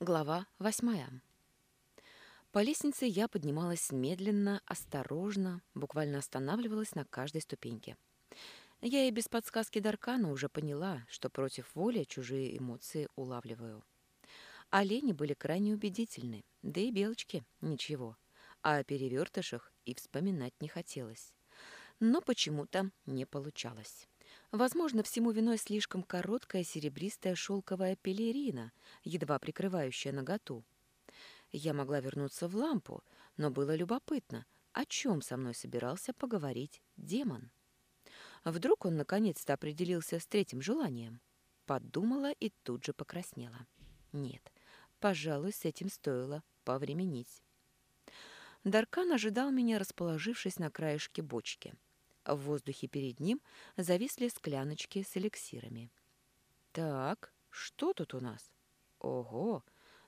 Глава восьмая. По лестнице я поднималась медленно, осторожно, буквально останавливалась на каждой ступеньке. Я и без подсказки Даркана уже поняла, что против воли чужие эмоции улавливаю. Олени были крайне убедительны, да и белочки — ничего. А о перевертышах и вспоминать не хотелось. Но почему-то не получалось. Возможно, всему виной слишком короткая серебристая шелковая пелерина, едва прикрывающая наготу. Я могла вернуться в лампу, но было любопытно, о чем со мной собирался поговорить демон. Вдруг он наконец-то определился с третьим желанием. Подумала и тут же покраснела. Нет, пожалуй, с этим стоило повременить. Даркан ожидал меня, расположившись на краешке бочки. В воздухе перед ним зависли скляночки с эликсирами. «Так, что тут у нас? Ого!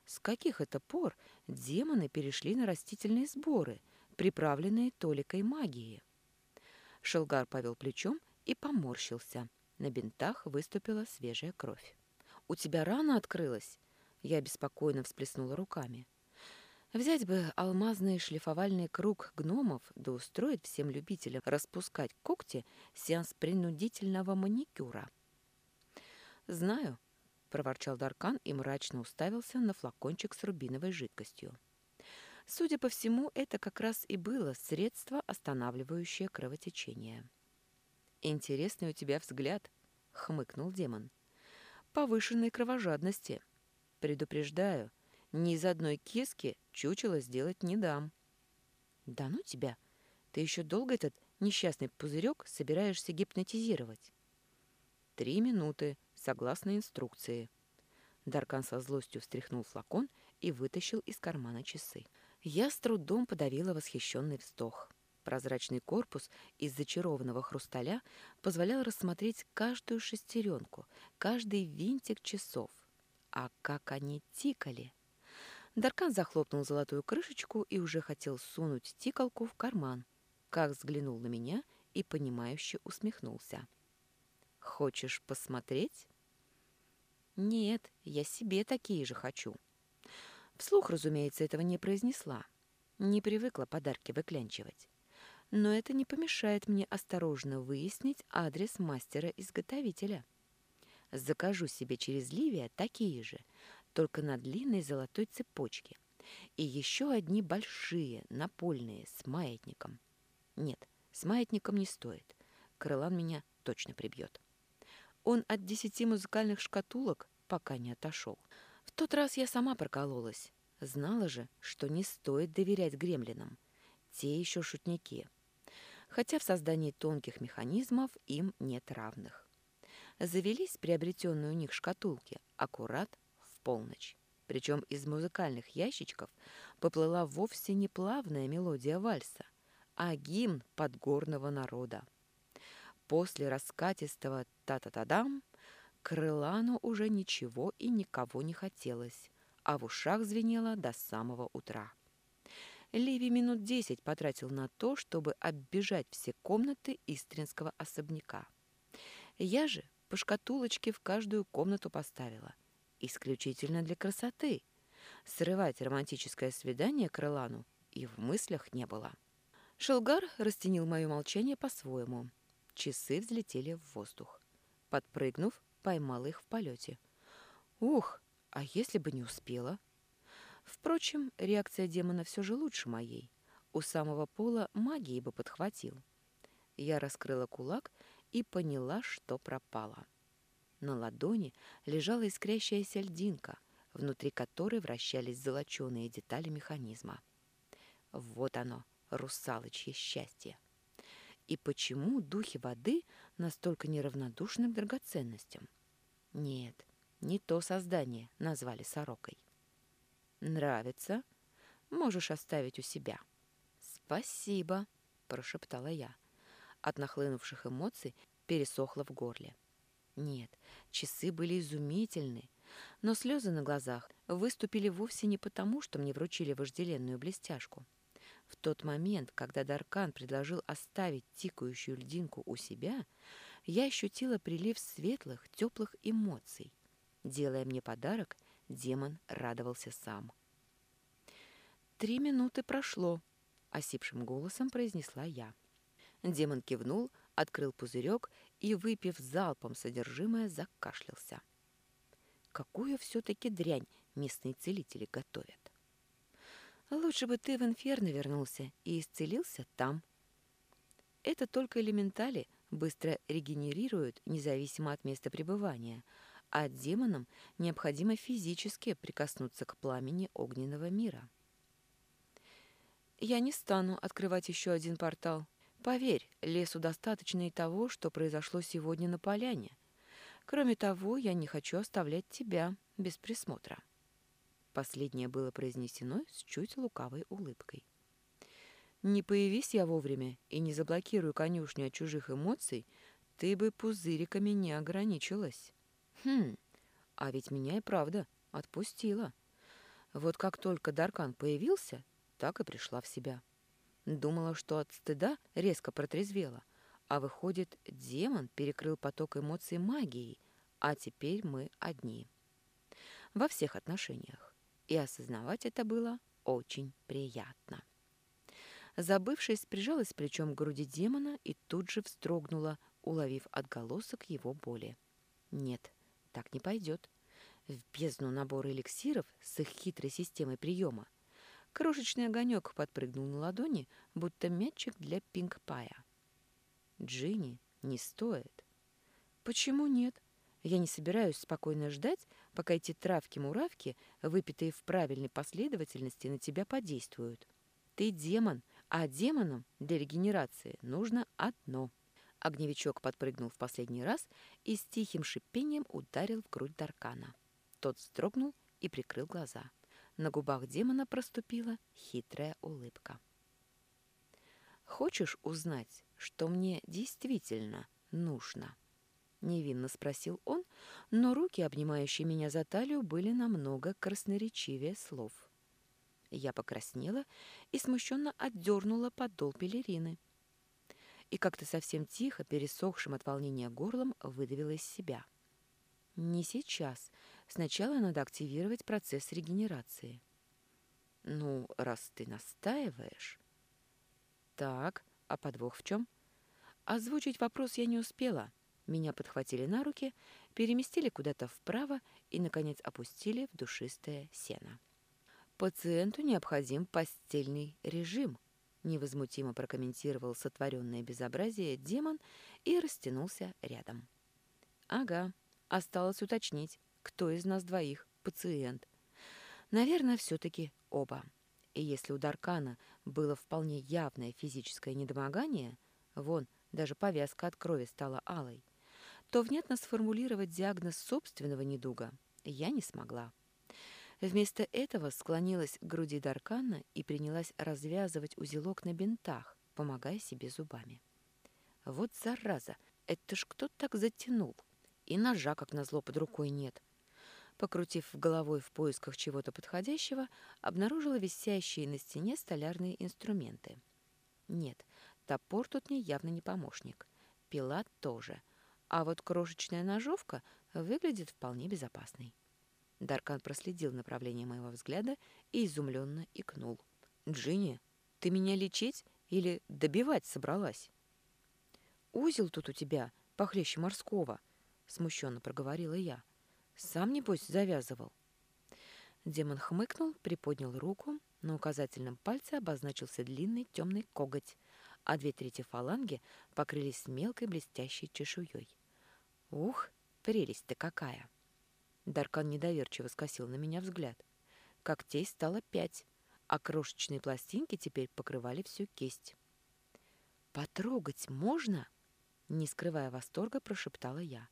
С каких это пор демоны перешли на растительные сборы, приправленные толикой магии?» Шелгар повел плечом и поморщился. На бинтах выступила свежая кровь. «У тебя рана открылась?» Я беспокойно всплеснула руками. Взять бы алмазный шлифовальный круг гномов да устроить всем любителям распускать когти сеанс принудительного маникюра. «Знаю», — проворчал Даркан и мрачно уставился на флакончик с рубиновой жидкостью. Судя по всему, это как раз и было средство, останавливающее кровотечение. «Интересный у тебя взгляд», — хмыкнул демон. «Повышенной кровожадности. Предупреждаю, ни из одной киски чучело сделать не дам. Да ну тебя! Ты еще долго этот несчастный пузырек собираешься гипнотизировать? Три минуты, согласно инструкции. Даркан со злостью встряхнул флакон и вытащил из кармана часы. Я с трудом подавила восхищенный вздох. Прозрачный корпус из зачарованного хрусталя позволял рассмотреть каждую шестеренку, каждый винтик часов. А как они тикали! Даркан захлопнул золотую крышечку и уже хотел сунуть тикалку в карман, как взглянул на меня и, понимающе усмехнулся. «Хочешь посмотреть?» «Нет, я себе такие же хочу». Вслух, разумеется, этого не произнесла. Не привыкла подарки выклянчивать. Но это не помешает мне осторожно выяснить адрес мастера-изготовителя. Закажу себе через Ливия такие же — только на длинной золотой цепочке. И еще одни большие, напольные, с маятником. Нет, с маятником не стоит. Крылан меня точно прибьет. Он от десяти музыкальных шкатулок пока не отошел. В тот раз я сама прокололась. Знала же, что не стоит доверять гремлинам. Те еще шутники. Хотя в создании тонких механизмов им нет равных. Завелись приобретенные у них шкатулки аккурат полночь. Причем из музыкальных ящичков поплыла вовсе не плавная мелодия вальса, а гимн подгорного народа. После раскатистого «та-та-та-дам» Крылану уже ничего и никого не хотелось, а в ушах звенело до самого утра. Ливи минут десять потратил на то, чтобы оббежать все комнаты Истринского особняка. Я же по шкатулочке в каждую комнату поставила – исключительно для красоты. Срывать романтическое свидание Крылану и в мыслях не было. Шелгар растенил мое молчание по-своему. Часы взлетели в воздух. Подпрыгнув, поймал их в полете. Ух, а если бы не успела? Впрочем, реакция демона все же лучше моей. У самого пола магии бы подхватил. Я раскрыла кулак и поняла, что пропала. На ладони лежала искрящаяся льдинка, внутри которой вращались золоченые детали механизма. Вот оно, русалочье счастье. И почему духи воды настолько неравнодушны к драгоценностям? Нет, не то создание назвали сорокой. Нравится? Можешь оставить у себя. Спасибо, прошептала я. От нахлынувших эмоций пересохло в горле. Нет, часы были изумительны, но слезы на глазах выступили вовсе не потому, что мне вручили вожделенную блестяшку. В тот момент, когда Даркан предложил оставить тикающую льдинку у себя, я ощутила прилив светлых, теплых эмоций. Делая мне подарок, демон радовался сам. «Три минуты прошло», — осипшим голосом произнесла я. Демон кивнул, открыл пузырек и, выпив залпом содержимое, закашлялся. Какую все-таки дрянь местные целители готовят? Лучше бы ты в инферно вернулся и исцелился там. Это только элементали быстро регенерируют, независимо от места пребывания, а демонам необходимо физически прикоснуться к пламени огненного мира. Я не стану открывать еще один портал. Поверь, лесу достаточно и того, что произошло сегодня на поляне. Кроме того, я не хочу оставлять тебя без присмотра. Последнее было произнесено с чуть лукавой улыбкой. Не появись я вовремя и не заблокирую конюшню от чужих эмоций, ты бы пузыриками не ограничилась. Хм, а ведь меня и правда отпустила. Вот как только Даркан появился, так и пришла в себя. Думала, что от стыда резко протрезвела, а выходит, демон перекрыл поток эмоций магией, а теперь мы одни. Во всех отношениях. И осознавать это было очень приятно. Забывшись, прижалась плечом к груди демона и тут же вздрогнула, уловив отголосок его боли. Нет, так не пойдет. В бездну набора эликсиров с их хитрой системой приема Крошечный огонек подпрыгнул на ладони, будто мячик для пинг-пая. Джинни не стоит. Почему нет? Я не собираюсь спокойно ждать, пока эти травки-муравки, выпитые в правильной последовательности, на тебя подействуют. Ты демон, а демонам для регенерации нужно одно. Огневичок подпрыгнул в последний раз и с тихим шипением ударил в грудь Даркана. Тот вздрогнул и прикрыл глаза. На губах демона проступила хитрая улыбка. «Хочешь узнать, что мне действительно нужно?» Невинно спросил он, но руки, обнимающие меня за талию, были намного красноречивее слов. Я покраснела и смущенно отдернула подол пелерины. И как-то совсем тихо, пересохшим от волнения горлом, выдавила из себя. «Не сейчас. Сначала надо активировать процесс регенерации. Ну, раз ты настаиваешь... Так, а подвох в чем? Озвучить вопрос я не успела. Меня подхватили на руки, переместили куда-то вправо и, наконец, опустили в душистое сено. «Пациенту необходим постельный режим», — невозмутимо прокомментировал сотворенное безобразие демон и растянулся рядом. «Ага, осталось уточнить, кто из нас двоих пациент. Наверное, все-таки оба. И если у Даркана было вполне явное физическое недомогание, вон, даже повязка от крови стала алой, то внятно сформулировать диагноз собственного недуга я не смогла. Вместо этого склонилась к груди Даркана и принялась развязывать узелок на бинтах, помогая себе зубами. Вот зараза, это ж кто так затянул? И ножа, как назло, под рукой нет. Покрутив головой в поисках чего-то подходящего, обнаружила висящие на стене столярные инструменты. Нет, топор тут мне явно не помощник. Пила тоже. А вот крошечная ножовка выглядит вполне безопасной. Даркан проследил направление моего взгляда и изумленно икнул. «Джинни, ты меня лечить или добивать собралась?» «Узел тут у тебя, похлеще морского», — смущенно проговорила я. Сам, небось, завязывал. Демон хмыкнул, приподнял руку, на указательном пальце обозначился длинный темный коготь, а две трети фаланги покрылись мелкой блестящей чешуей. Ух, прелесть-то какая! Даркан недоверчиво скосил на меня взгляд. Когтей стало пять, а крошечные пластинки теперь покрывали всю кисть. «Потрогать можно?» Не скрывая восторга, прошептала я.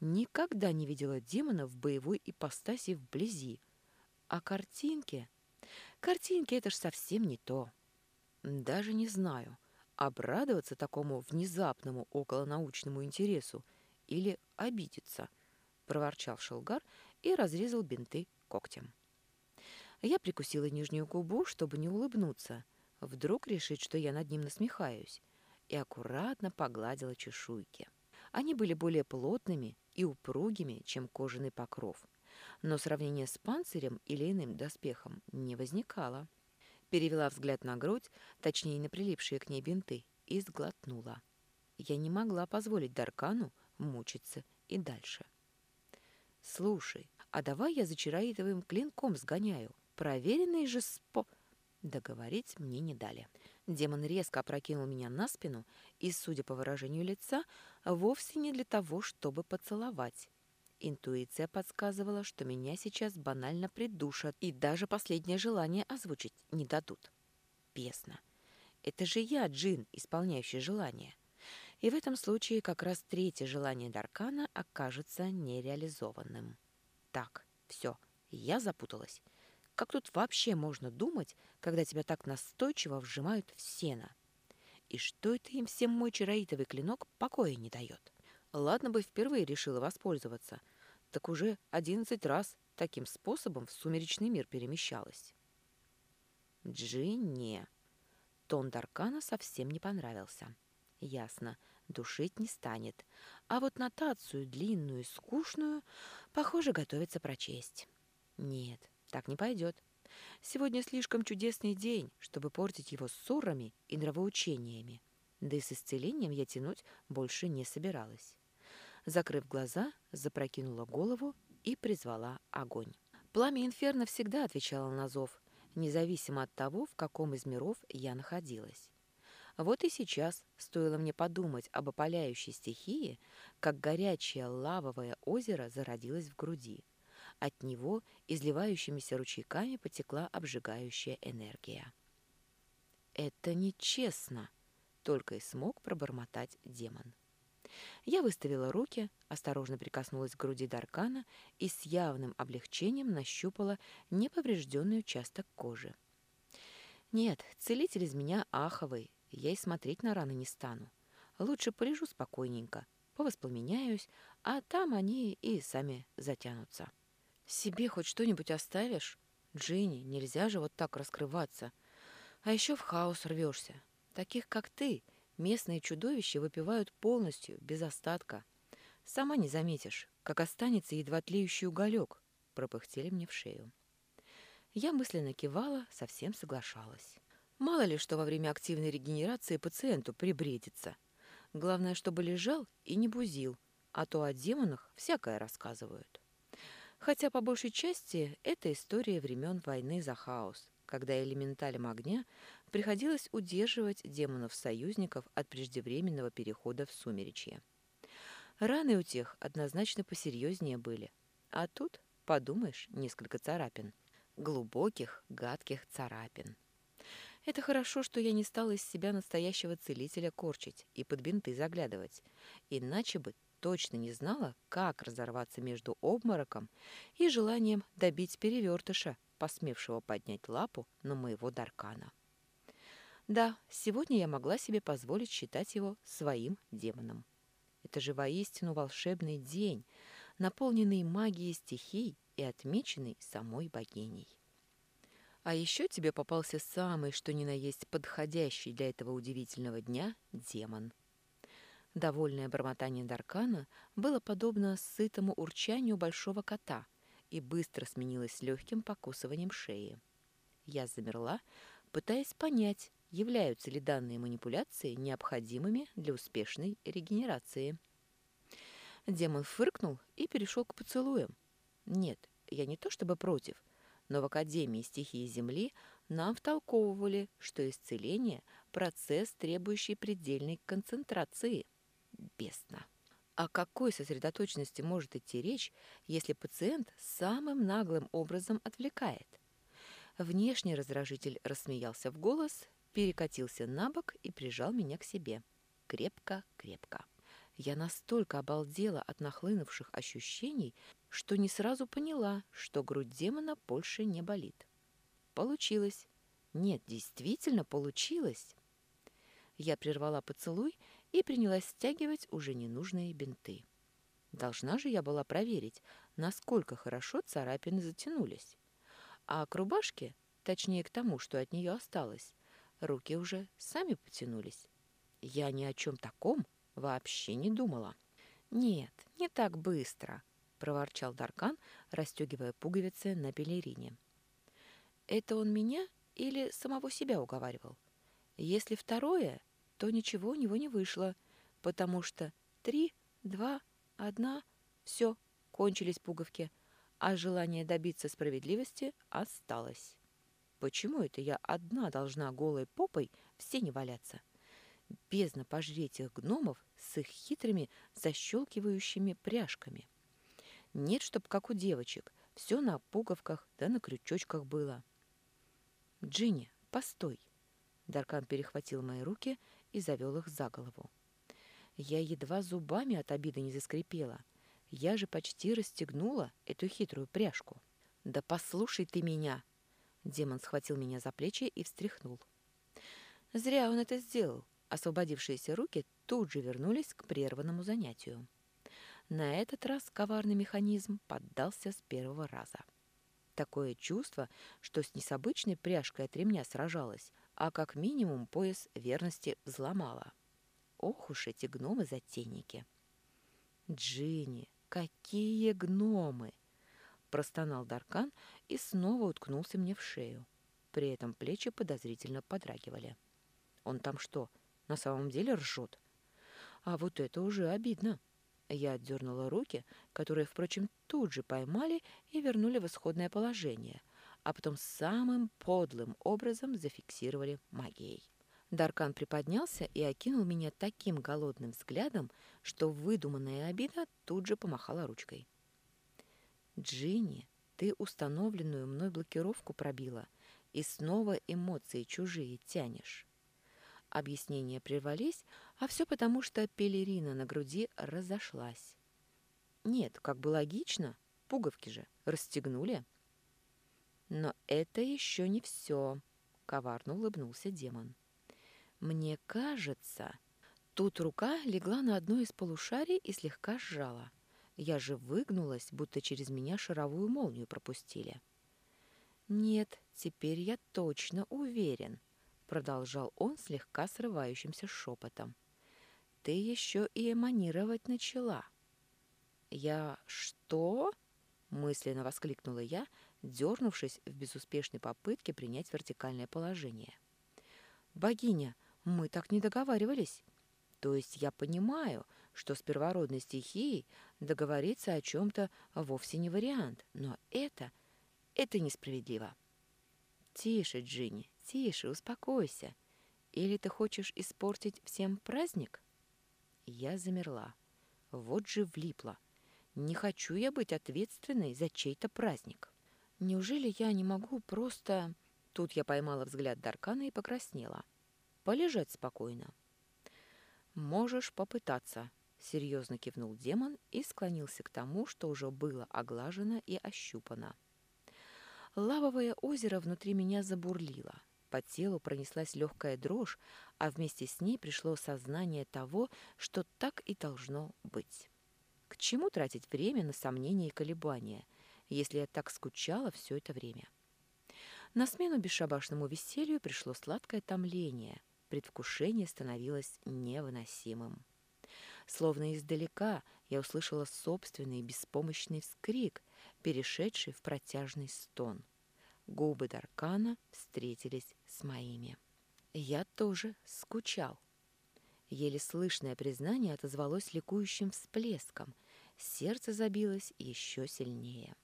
Никогда не видела демона в боевой ипостаси вблизи. А картинки... Картинки — это ж совсем не то. Даже не знаю, обрадоваться такому внезапному околонаучному интересу или обидеться, — проворчал Шелгар и разрезал бинты когтем. Я прикусила нижнюю губу, чтобы не улыбнуться, вдруг решить, что я над ним насмехаюсь, и аккуратно погладила чешуйки. Они были более плотными и упругими, чем кожаный покров. но сравнение с панцирем или иным доспехом не возникало. Перевела взгляд на грудь, точнее на прилипшие к ней бинты, и сглотнула. Я не могла позволить Даркану мучиться и дальше. «Слушай, а давай я за чароитовым клинком сгоняю. Проверенный же спо...» Договорить мне не дали. Демон резко опрокинул меня на спину и, судя по выражению лица, вовсе не для того, чтобы поцеловать. Интуиция подсказывала, что меня сейчас банально придушат и даже последнее желание озвучить не дадут. Бесно. Это же я, Джин, исполняющий желание. И в этом случае как раз третье желание Даркана окажется нереализованным. Так, все, я запуталась. Как тут вообще можно думать, когда тебя так настойчиво вжимают в сено? И что это им всем мой чароитовый клинок покоя не дает? Ладно бы впервые решила воспользоваться, так уже одиннадцать раз таким способом в сумеречный мир перемещалась. Джинни. Тон Даркана совсем не понравился. Ясно, душить не станет. А вот нотацию, длинную и скучную, похоже, готовится прочесть. Нет, так не пойдет. Сегодня слишком чудесный день, чтобы портить его ссорами и нравоучениями. Да и с исцелением я тянуть больше не собиралась. Закрыв глаза, запрокинула голову и призвала огонь. Пламя инферно всегда отвечало на зов, независимо от того, в каком из миров я находилась. Вот и сейчас стоило мне подумать об опаляющей стихии, как горячее лавовое озеро зародилось в груди. От него изливающимися ручейками потекла обжигающая энергия. «Это нечестно!» — только и смог пробормотать демон. Я выставила руки, осторожно прикоснулась к груди Даркана и с явным облегчением нащупала неповрежденный участок кожи. «Нет, целитель из меня аховый, я и смотреть на раны не стану. Лучше полежу спокойненько, повоспламеняюсь, а там они и сами затянутся». Себе хоть что-нибудь оставишь? Джинни, нельзя же вот так раскрываться. А еще в хаос рвешься. Таких, как ты, местные чудовища выпивают полностью, без остатка. Сама не заметишь, как останется едва тлеющий уголек, пропыхтели мне в шею. Я мысленно кивала, совсем соглашалась. Мало ли, что во время активной регенерации пациенту прибредится. Главное, чтобы лежал и не бузил, а то о демонах всякое рассказывают. Хотя по большей части это история времен войны за хаос, когда элементалям огня приходилось удерживать демонов-союзников от преждевременного перехода в сумеречье. Раны у тех однозначно посерьезнее были. А тут, подумаешь, несколько царапин. Глубоких, гадких царапин. Это хорошо, что я не стала из себя настоящего целителя корчить и под бинты заглядывать. Иначе бы точно не знала, как разорваться между обмороком и желанием добить перевертыша, посмевшего поднять лапу на моего Даркана. Да, сегодня я могла себе позволить считать его своим демоном. Это же воистину волшебный день, наполненный магией стихий и отмеченный самой богиней. А еще тебе попался самый, что ни на есть, подходящий для этого удивительного дня демон. Довольное бормотание Даркана было подобно сытому урчанию большого кота и быстро сменилось легким покусыванием шеи. Я замерла, пытаясь понять, являются ли данные манипуляции необходимыми для успешной регенерации. Демон фыркнул и перешел к поцелуям. Нет, я не то чтобы против, но в Академии стихии Земли нам втолковывали, что исцеление – процесс, требующий предельной концентрации – Бесно. О какой сосредоточенности может идти речь, если пациент самым наглым образом отвлекает? Внешний раздражитель рассмеялся в голос, перекатился на бок и прижал меня к себе. Крепко-крепко. Я настолько обалдела от нахлынувших ощущений, что не сразу поняла, что грудь демона больше не болит. Получилось. Нет, действительно получилось. Я прервала поцелуй и принялась стягивать уже ненужные бинты. Должна же я была проверить, насколько хорошо царапины затянулись. А к рубашке, точнее к тому, что от нее осталось, руки уже сами потянулись. Я ни о чем таком вообще не думала. Нет, не так быстро. проворчал Даркан, расстегивая пуговицы на пелерине. «Это он меня или самого себя уговаривал? Если второе, то ничего у него не вышло, потому что три, два, одна — все, кончились пуговки, а желание добиться справедливости осталось. Почему это я одна должна голой попой в сене валяться? Бездна пожреть их гномов с их хитрыми защелкивающими пряжками. Нет, чтоб как у девочек, все на пуговках да на крючочках было. «Джинни, постой!» Даркан перехватил мои руки и завел их за голову. Я едва зубами от обиды не заскрипела. Я же почти расстегнула эту хитрую пряжку. «Да послушай ты меня!» Демон схватил меня за плечи и встряхнул. Зря он это сделал. Освободившиеся руки тут же вернулись к прерванному занятию. На этот раз коварный механизм поддался с первого раза. Такое чувство, что с несобычной пряжкой от ремня сражалась, а как минимум пояс верности взломала. Ох уж эти гномы-затейники! Джинни, какие гномы! Простонал Даркан и снова уткнулся мне в шею. При этом плечи подозрительно подрагивали. Он там что, на самом деле ржет? А вот это уже обидно. Я отдернула руки, которые, впрочем, тут же поймали и вернули в исходное положение, а потом самым подлым образом зафиксировали магией. Даркан приподнялся и окинул меня таким голодным взглядом, что выдуманная обида тут же помахала ручкой. «Джинни, ты установленную мной блокировку пробила и снова эмоции чужие тянешь». Объяснения прервались, а все потому, что пелерина на груди разошлась. Нет, как бы логично, пуговки же расстегнули. Но это еще не все, коварно улыбнулся демон. Мне кажется, тут рука легла на одно из полушарий и слегка сжала. Я же выгнулась, будто через меня шаровую молнию пропустили. Нет, теперь я точно уверен, продолжал он слегка срывающимся шепотом. Ты еще и эманировать начала. Я что? мысленно воскликнула я, дернувшись в безуспешной попытке принять вертикальное положение. Богиня, мы так не договаривались. То есть я понимаю, что с первородной стихией договориться о чем-то вовсе не вариант, но это, это несправедливо. Тише, Джинни, тише, успокойся. Или ты хочешь испортить всем праздник? Я замерла. Вот же влипла. Не хочу я быть ответственной за чей-то праздник. Неужели я не могу просто... Тут я поймала взгляд Даркана и покраснела. Полежать спокойно. «Можешь попытаться», — серьезно кивнул демон и склонился к тому, что уже было оглажено и ощупано. Лавовое озеро внутри меня забурлило. По телу пронеслась легкая дрожь, а вместе с ней пришло сознание того, что так и должно быть. К чему тратить время на сомнения и колебания, если я так скучала все это время? На смену бесшабашному веселью пришло сладкое томление, предвкушение становилось невыносимым. Словно издалека я услышала собственный беспомощный вскрик, перешедший в протяжный стон. Губы Даркана встретились с моими. Я тоже скучал. Еле слышное признание отозвалось ликующим всплеском. Сердце забилось еще сильнее.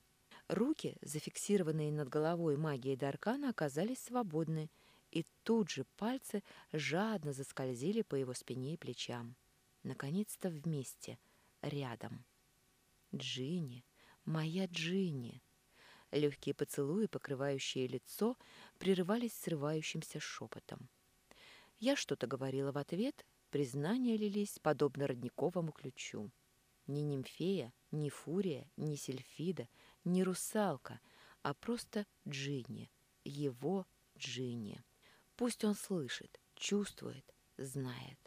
Руки, зафиксированные над головой магией Даркана, оказались свободны, и тут же пальцы жадно заскользили по его спине и плечам. Наконец-то вместе, рядом. Джинни, моя Джинни. Легкие поцелуи, покрывающие лицо, прерывались срывающимся шепотом. Я что-то говорила в ответ, признания лились, подобно родниковому ключу. Ни нимфея, ни фурия, ни сельфида, ни русалка, а просто Джинни, его Джинни. Пусть он слышит, чувствует, знает.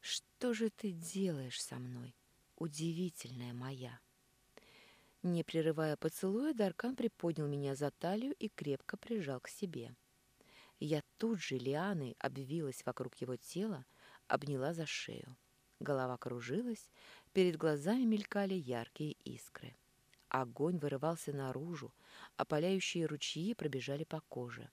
Что же ты делаешь со мной, удивительная моя? Не прерывая поцелуя, Даркан приподнял меня за талию и крепко прижал к себе. Я тут же лианой обвилась вокруг его тела, обняла за шею. Голова кружилась, Перед глазами мелькали яркие искры. Огонь вырывался наружу, опаляющие ручьи пробежали по коже.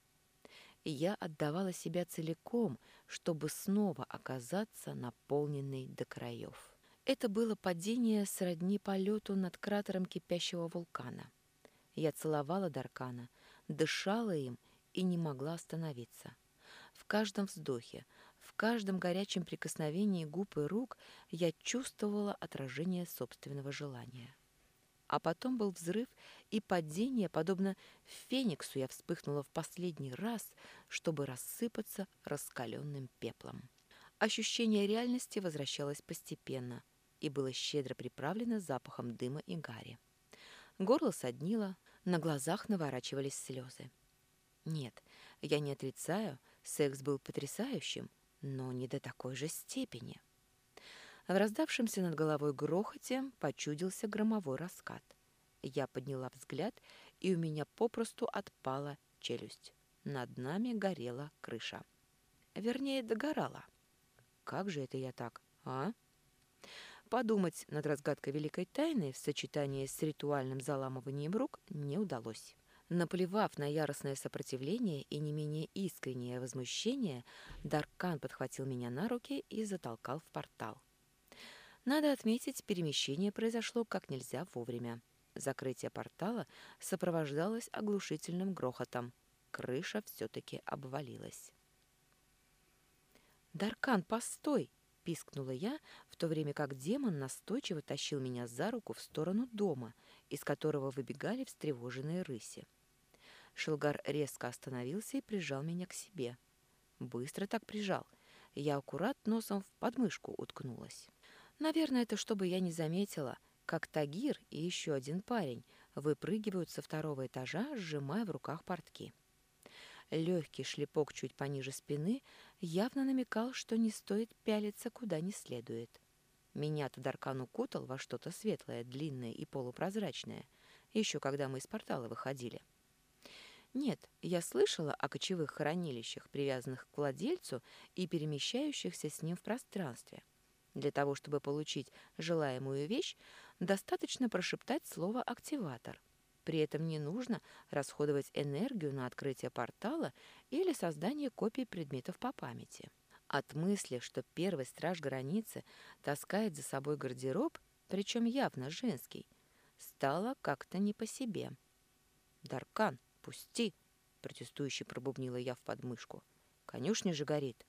Я отдавала себя целиком, чтобы снова оказаться наполненной до краев. Это было падение сродни полету над кратером кипящего вулкана. Я целовала Даркана, дышала им и не могла остановиться. В каждом вздохе, в каждом горячем прикосновении губ и рук я чувствовала отражение собственного желания. А потом был взрыв и падение, подобно фениксу я вспыхнула в последний раз, чтобы рассыпаться раскаленным пеплом. Ощущение реальности возвращалось постепенно и было щедро приправлено запахом дыма и гари. Горло соднило, на глазах наворачивались слезы. Нет, я не отрицаю, секс был потрясающим, но не до такой же степени. В раздавшемся над головой грохоте почудился громовой раскат. Я подняла взгляд, и у меня попросту отпала челюсть. Над нами горела крыша. Вернее, догорала. Как же это я так, а? Подумать над разгадкой великой тайны в сочетании с ритуальным заламыванием рук не удалось. Наплевав на яростное сопротивление и не менее искреннее возмущение, Даркан подхватил меня на руки и затолкал в портал. Надо отметить, перемещение произошло как нельзя вовремя. Закрытие портала сопровождалось оглушительным грохотом. Крыша все-таки обвалилась. «Даркан, постой!» — пискнула я, в то время как демон настойчиво тащил меня за руку в сторону дома, из которого выбегали встревоженные рыси. Шелгар резко остановился и прижал меня к себе. Быстро так прижал. Я аккурат носом в подмышку уткнулась. Наверное, это чтобы я не заметила, как Тагир и еще один парень выпрыгивают со второго этажа, сжимая в руках портки. Легкий шлепок чуть пониже спины явно намекал, что не стоит пялиться куда не следует. Меня-то Даркан укутал во что-то светлое, длинное и полупрозрачное, еще когда мы из портала выходили. Нет, я слышала о кочевых хранилищах, привязанных к владельцу и перемещающихся с ним в пространстве – для того, чтобы получить желаемую вещь, достаточно прошептать слово «активатор». При этом не нужно расходовать энергию на открытие портала или создание копий предметов по памяти. От мысли, что первый страж границы таскает за собой гардероб, причем явно женский, стало как-то не по себе. «Даркан, пусти!» — протестующе пробубнила я в подмышку. «Конюшня же горит».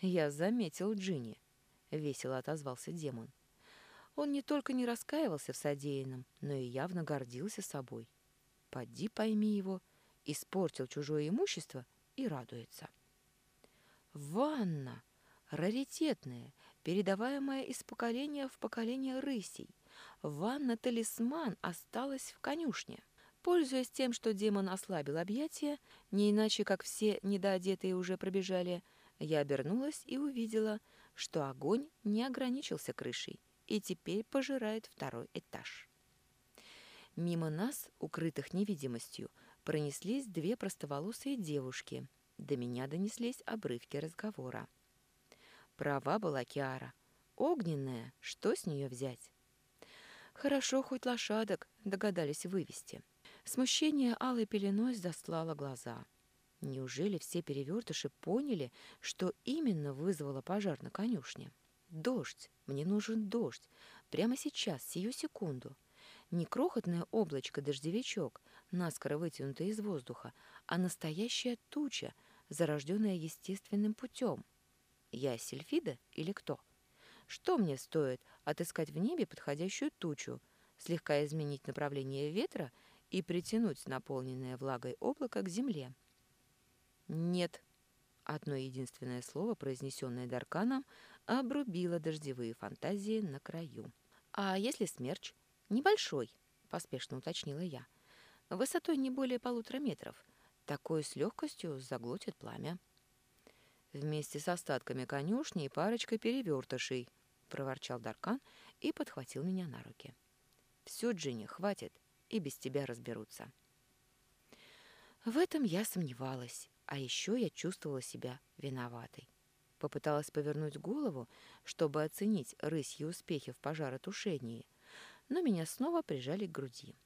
Я заметил Джинни. — весело отозвался демон. Он не только не раскаивался в содеянном, но и явно гордился собой. Поди пойми его, испортил чужое имущество и радуется. Ванна! Раритетная, передаваемая из поколения в поколение рысей. Ванна-талисман осталась в конюшне. Пользуясь тем, что демон ослабил объятия, не иначе, как все недоодетые уже пробежали, я обернулась и увидела — что огонь не ограничился крышей и теперь пожирает второй этаж. Мимо нас, укрытых невидимостью, пронеслись две простоволосые девушки. До меня донеслись обрывки разговора. Права была Киара. Огненная, что с нее взять? Хорошо, хоть лошадок догадались вывести. Смущение алой пеленой заслало глаза. Неужели все перевертыши поняли, что именно вызвало пожар на конюшне? Дождь. Мне нужен дождь. Прямо сейчас, сию секунду. Не крохотное облачко-дождевичок, наскоро вытянутое из воздуха, а настоящая туча, зарожденная естественным путем. Я Сильфида или кто? Что мне стоит отыскать в небе подходящую тучу, слегка изменить направление ветра и притянуть наполненное влагой облако к земле? «Нет». Одно единственное слово, произнесенное Дарканом, обрубило дождевые фантазии на краю. «А если смерч?» «Небольшой», — поспешно уточнила я. «Высотой не более полутора метров. Такое с легкостью заглотит пламя». «Вместе с остатками конюшни и парочкой перевертышей», — проворчал Даркан и подхватил меня на руки. «Все, Джинни, хватит, и без тебя разберутся». В этом я сомневалась. А еще я чувствовала себя виноватой. Попыталась повернуть голову, чтобы оценить рысьи успехи в пожаротушении, но меня снова прижали к груди.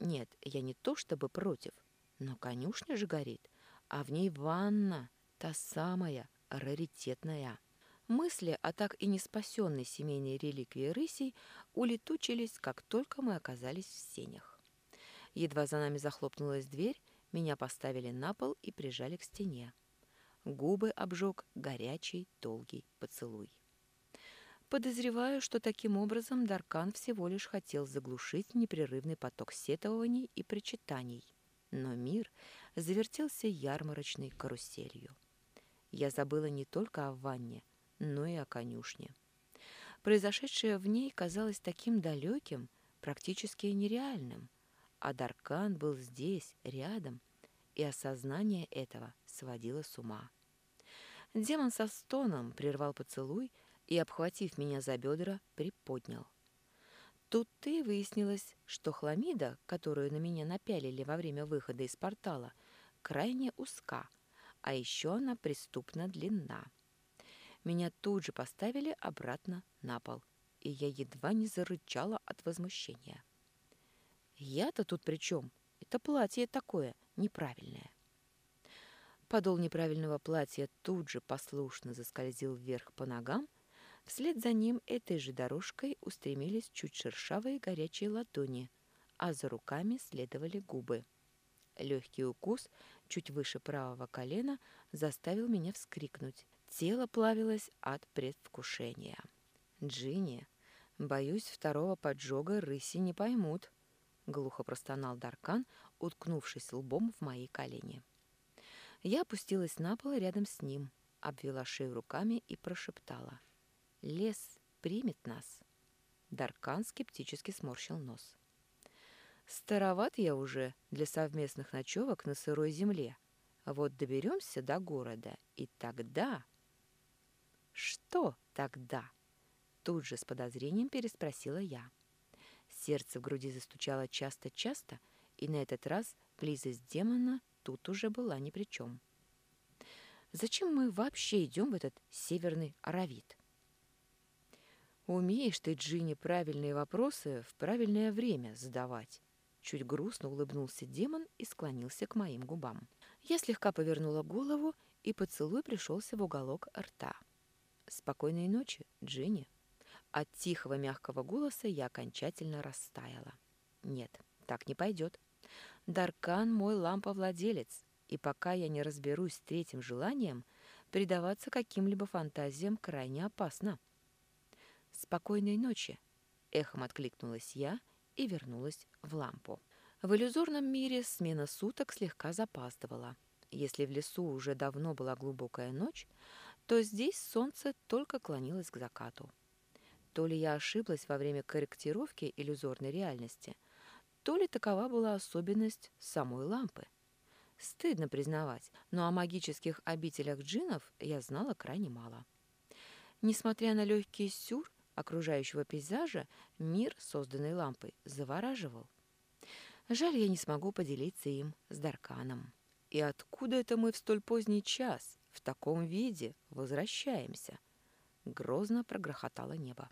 Нет, я не то чтобы против, но конюшня же горит, а в ней ванна, та самая, раритетная. Мысли о так и не спасенной семейной реликвии рысей улетучились, как только мы оказались в сенях. Едва за нами захлопнулась дверь, меня поставили на пол и прижали к стене. Губы обжег горячий, долгий поцелуй. Подозреваю, что таким образом Даркан всего лишь хотел заглушить непрерывный поток сетований и причитаний. Но мир завертелся ярмарочной каруселью. Я забыла не только о ванне, но и о конюшне. Произошедшее в ней казалось таким далеким, практически нереальным, а Даркан был здесь, рядом, и осознание этого сводило с ума. Демон со стоном прервал поцелуй и, обхватив меня за бедра, приподнял. Тут-то и выяснилось, что хламида, которую на меня напялили во время выхода из портала, крайне узка, а еще она преступно длинна. Меня тут же поставили обратно на пол, и я едва не зарычала от возмущения. «Я-то тут при чем? Это платье такое неправильное». Подол неправильного платья тут же послушно заскользил вверх по ногам, вслед за ним этой же дорожкой устремились чуть шершавые горячие ладони, а за руками следовали губы. Легкий укус чуть выше правого колена заставил меня вскрикнуть. Тело плавилось от предвкушения. «Джинни, боюсь, второго поджога рыси не поймут», — глухо простонал Даркан, уткнувшись лбом в мои колени. Я опустилась на пол рядом с ним, обвела шею руками и прошептала. «Лес примет нас». Даркан скептически сморщил нос. Староват я уже для совместных ночевок на сырой земле. Вот доберемся до города, и тогда... Что тогда? Тут же с подозрением переспросила я. Сердце в груди застучало часто-часто, и на этот раз близость демона тут уже была ни при чем. Зачем мы вообще идем в этот северный Аравит? Умеешь ты, Джинни, правильные вопросы в правильное время задавать. Чуть грустно улыбнулся демон и склонился к моим губам. Я слегка повернула голову, и поцелуй пришелся в уголок рта. «Спокойной ночи, Джинни». От тихого мягкого голоса я окончательно растаяла. «Нет, так не пойдет. Даркан мой ламповладелец, и пока я не разберусь с третьим желанием, предаваться каким-либо фантазиям крайне опасно». «Спокойной ночи», — эхом откликнулась я и вернулась в лампу. В иллюзорном мире смена суток слегка запаздывала. Если в лесу уже давно была глубокая ночь, то здесь солнце только клонилось к закату. То ли я ошиблась во время корректировки иллюзорной реальности, то ли такова была особенность самой лампы. Стыдно признавать, но о магических обителях джинов я знала крайне мало. Несмотря на легкий сюр, окружающего пейзажа мир, созданный лампой, завораживал. Жаль, я не смогу поделиться им с Дарканом. И откуда это мы в столь поздний час, в таком виде, возвращаемся? Грозно прогрохотало небо.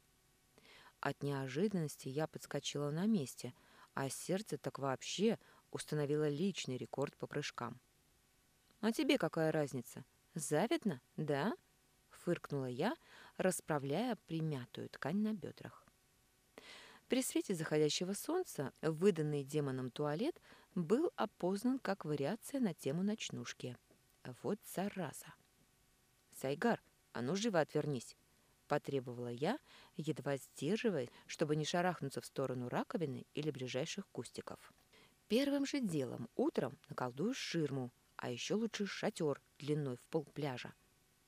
От неожиданности я подскочила на месте, а сердце так вообще установило личный рекорд по прыжкам. «А тебе какая разница? Завидно, да?» — фыркнула я, расправляя примятую ткань на бедрах. При свете заходящего солнца выданный демоном туалет был опознан как вариация на тему ночнушки. Вот зараза! «Сайгар, а ну живо отвернись!» — потребовала я, едва сдерживаясь, чтобы не шарахнуться в сторону раковины или ближайших кустиков. Первым же делом утром наколдую ширму, а еще лучше шатер длиной в пол пляжа.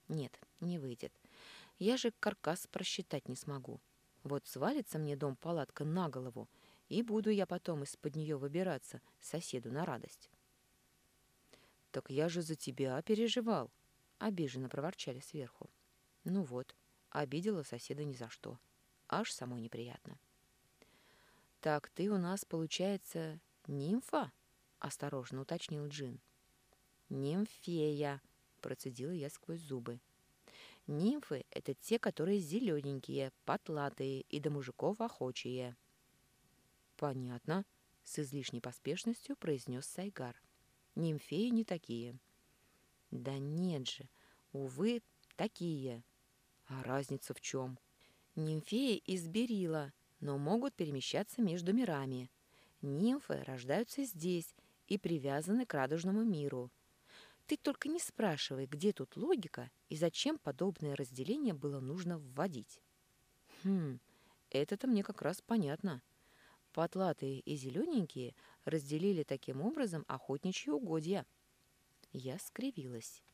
Нет, не выйдет. Я же каркас просчитать не смогу. Вот свалится мне дом-палатка на голову, и буду я потом из-под нее выбираться соседу на радость. «Так я же за тебя переживал», — обиженно проворчали сверху. «Ну вот, обидела соседа ни за что. Аж самой неприятно». «Так ты у нас, получается, нимфа?» — осторожно уточнил Джин. «Нимфея», — процедила я сквозь зубы. Нимфы — это те, которые зелененькие, потлатые и до мужиков охочие. Понятно, с излишней поспешностью произнес Сайгар. Нимфеи не такие. Да нет же, увы, такие. А разница в чем? Нимфеи из Берила, но могут перемещаться между мирами. Нимфы рождаются здесь и привязаны к радужному миру. Ты только не спрашивай, где тут логика и зачем подобное разделение было нужно вводить. Хм, это-то мне как раз понятно. Потлатые и зелененькие разделили таким образом охотничьи угодья. Я скривилась.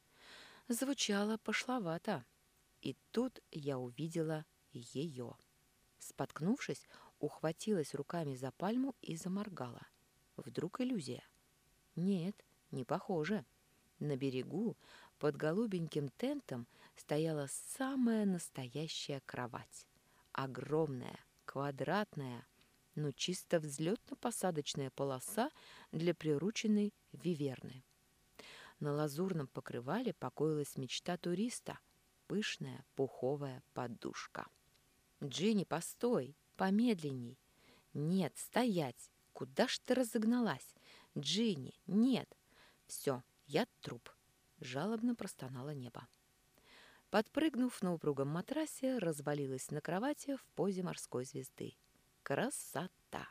Звучало пошловато. И тут я увидела ее. Споткнувшись, ухватилась руками за пальму и заморгала. Вдруг иллюзия? Нет, не похоже. На берегу, под голубеньким тентом, стояла самая настоящая кровать. Огромная, квадратная, но чисто взлетно-посадочная полоса для прирученной виверны. На лазурном покрывале покоилась мечта туриста — пышная пуховая подушка. «Джинни, постой! Помедленней!» «Нет, стоять! Куда ж ты разогналась? Джинни, нет!» «Все, я труп!» — жалобно простонало небо. Подпрыгнув на упругом матрасе, развалилась на кровати в позе морской звезды. Красота!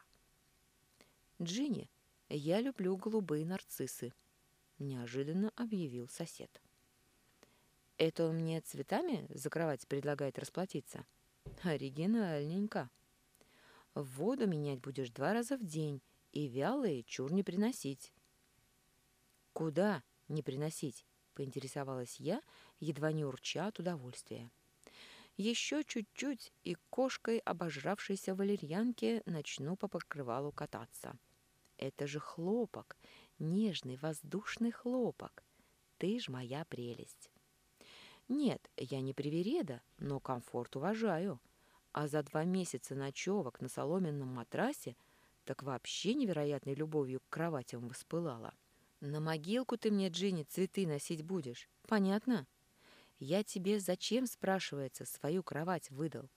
«Джинни, я люблю голубые нарциссы», — неожиданно объявил сосед. «Это он мне цветами за кровать предлагает расплатиться?» «Оригинальненько. Воду менять будешь два раза в день и вялые чур не приносить». «Куда не приносить?» — поинтересовалась я, едва не урча от удовольствия. Еще чуть-чуть, и кошкой обожравшейся валерьянки начну по покрывалу кататься. Это же хлопок, нежный воздушный хлопок. Ты ж моя прелесть. Нет, я не привереда, но комфорт уважаю. А за два месяца ночевок на соломенном матрасе так вообще невероятной любовью к кроватям воспылала. На могилку ты мне, Джинни, цветы носить будешь. Понятно? Я тебе зачем, спрашивается, свою кровать выдал?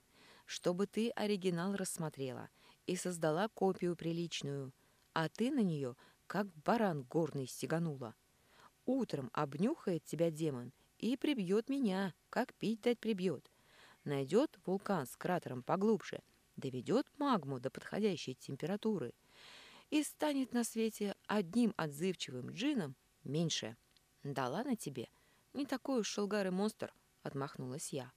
Чтобы ты оригинал рассмотрела и создала копию приличную, а ты на нее, как баран горный, стеганула. Утром обнюхает тебя демон и прибьет меня, как пить дать прибьет. Найдет вулкан с кратером поглубже, доведет магму до подходящей температуры — и станет на свете одним отзывчивым джином меньше. Да ладно тебе, не такой уж шелгарый монстр, отмахнулась я.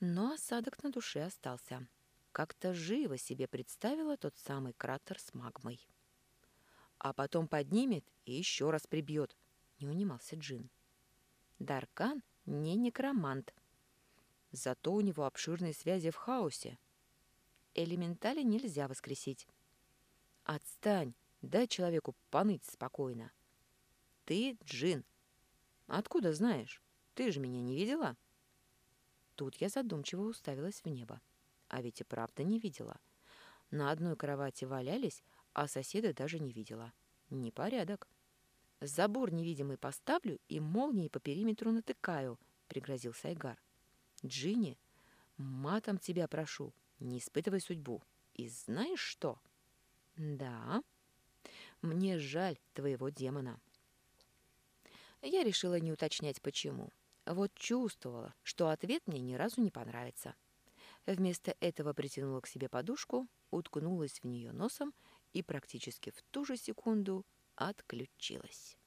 Но осадок на душе остался. Как-то живо себе представила тот самый кратер с магмой. А потом поднимет и еще раз прибьет, не унимался Джин. Даркан не некромант. Зато у него обширные связи в хаосе. Элементали нельзя воскресить. Отстань, дай человеку поныть спокойно. Ты джин. Откуда знаешь? Ты же меня не видела? Тут я задумчиво уставилась в небо. А ведь и правда не видела. На одной кровати валялись, а соседа даже не видела. Непорядок. Забор невидимый поставлю и молнией по периметру натыкаю, пригрозил Сайгар. Джинни, матом тебя прошу, не испытывай судьбу. И знаешь что? «Да, мне жаль твоего демона». Я решила не уточнять, почему. Вот чувствовала, что ответ мне ни разу не понравится. Вместо этого притянула к себе подушку, уткнулась в нее носом и практически в ту же секунду отключилась.